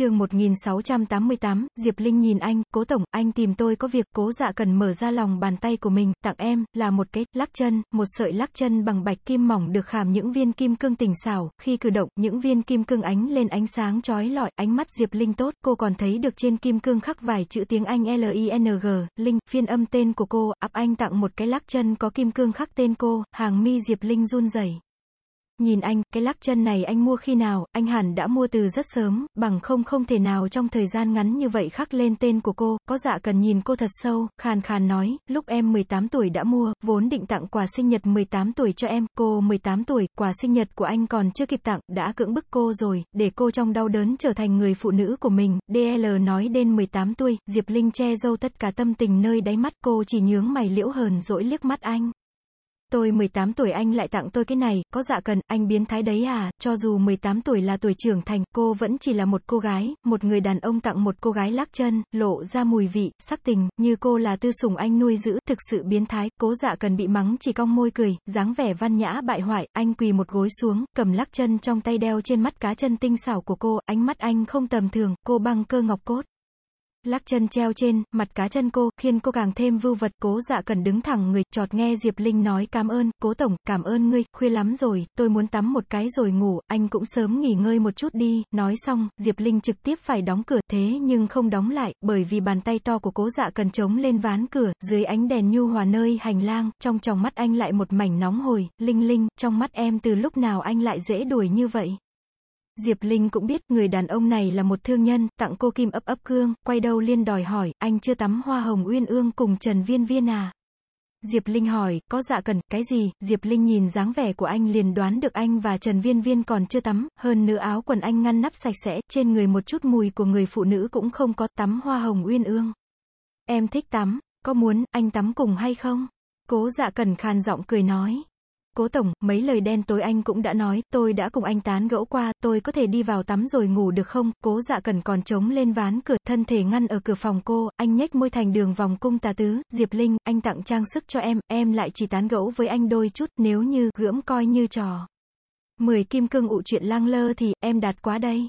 chương 1688, Diệp Linh nhìn anh, cố tổng, anh tìm tôi có việc, cố dạ cần mở ra lòng bàn tay của mình, tặng em, là một cái, lắc chân, một sợi lắc chân bằng bạch kim mỏng được khảm những viên kim cương tỉnh xảo, khi cử động, những viên kim cương ánh lên ánh sáng chói lọi, ánh mắt Diệp Linh tốt, cô còn thấy được trên kim cương khắc vài chữ tiếng Anh L-I-N-G, Linh, phiên âm tên của cô, áp anh tặng một cái lắc chân có kim cương khắc tên cô, hàng mi Diệp Linh run rẩy. Nhìn anh, cái lắc chân này anh mua khi nào, anh hẳn đã mua từ rất sớm, bằng không không thể nào trong thời gian ngắn như vậy khắc lên tên của cô, có dạ cần nhìn cô thật sâu, khàn khàn nói, lúc em 18 tuổi đã mua, vốn định tặng quà sinh nhật 18 tuổi cho em, cô 18 tuổi, quà sinh nhật của anh còn chưa kịp tặng, đã cưỡng bức cô rồi, để cô trong đau đớn trở thành người phụ nữ của mình, DL nói đến 18 tuổi, Diệp Linh che dâu tất cả tâm tình nơi đáy mắt cô chỉ nhướng mày liễu hờn dỗi liếc mắt anh. Tôi 18 tuổi anh lại tặng tôi cái này, có dạ cần, anh biến thái đấy à, cho dù 18 tuổi là tuổi trưởng thành, cô vẫn chỉ là một cô gái, một người đàn ông tặng một cô gái lắc chân, lộ ra mùi vị, sắc tình, như cô là tư sủng anh nuôi giữ, thực sự biến thái, cố dạ cần bị mắng chỉ cong môi cười, dáng vẻ văn nhã bại hoại, anh quỳ một gối xuống, cầm lắc chân trong tay đeo trên mắt cá chân tinh xảo của cô, ánh mắt anh không tầm thường, cô băng cơ ngọc cốt. Lắc chân treo trên, mặt cá chân cô, khiến cô càng thêm vưu vật, cố dạ cần đứng thẳng người, chọt nghe Diệp Linh nói cảm ơn, cố tổng, cảm ơn ngươi, khuya lắm rồi, tôi muốn tắm một cái rồi ngủ, anh cũng sớm nghỉ ngơi một chút đi, nói xong, Diệp Linh trực tiếp phải đóng cửa, thế nhưng không đóng lại, bởi vì bàn tay to của cố dạ cần chống lên ván cửa, dưới ánh đèn nhu hòa nơi hành lang, trong tròng mắt anh lại một mảnh nóng hồi, Linh Linh, trong mắt em từ lúc nào anh lại dễ đuổi như vậy. Diệp Linh cũng biết người đàn ông này là một thương nhân, tặng cô kim ấp ấp cương, quay đầu liên đòi hỏi, anh chưa tắm hoa hồng uyên ương cùng Trần Viên Viên à? Diệp Linh hỏi, có dạ cần, cái gì? Diệp Linh nhìn dáng vẻ của anh liền đoán được anh và Trần Viên Viên còn chưa tắm, hơn nữa áo quần anh ngăn nắp sạch sẽ, trên người một chút mùi của người phụ nữ cũng không có, tắm hoa hồng uyên ương. Em thích tắm, có muốn, anh tắm cùng hay không? Cố dạ cần khàn giọng cười nói. Cố Tổng, mấy lời đen tối anh cũng đã nói, tôi đã cùng anh tán gẫu qua, tôi có thể đi vào tắm rồi ngủ được không? Cố dạ cần còn trống lên ván cửa, thân thể ngăn ở cửa phòng cô, anh nhếch môi thành đường vòng cung tà tứ, Diệp Linh, anh tặng trang sức cho em, em lại chỉ tán gẫu với anh đôi chút, nếu như, gưỡm coi như trò. Mười kim cương ụ chuyện lang lơ thì, em đạt quá đây.